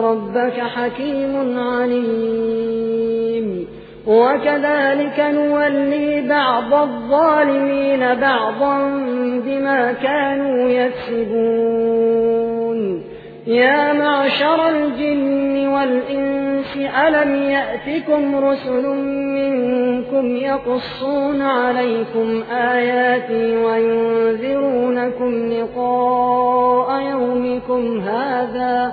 ربك حكيم عليم. وكذلك نولي بعض الظالمين بعضا بما كانوا يكسبون. يا معشر الجن والإنس ألم يأتكم رسل منكم يقصون عليكم آياتي وينذرونكم لقاء يومكم هذا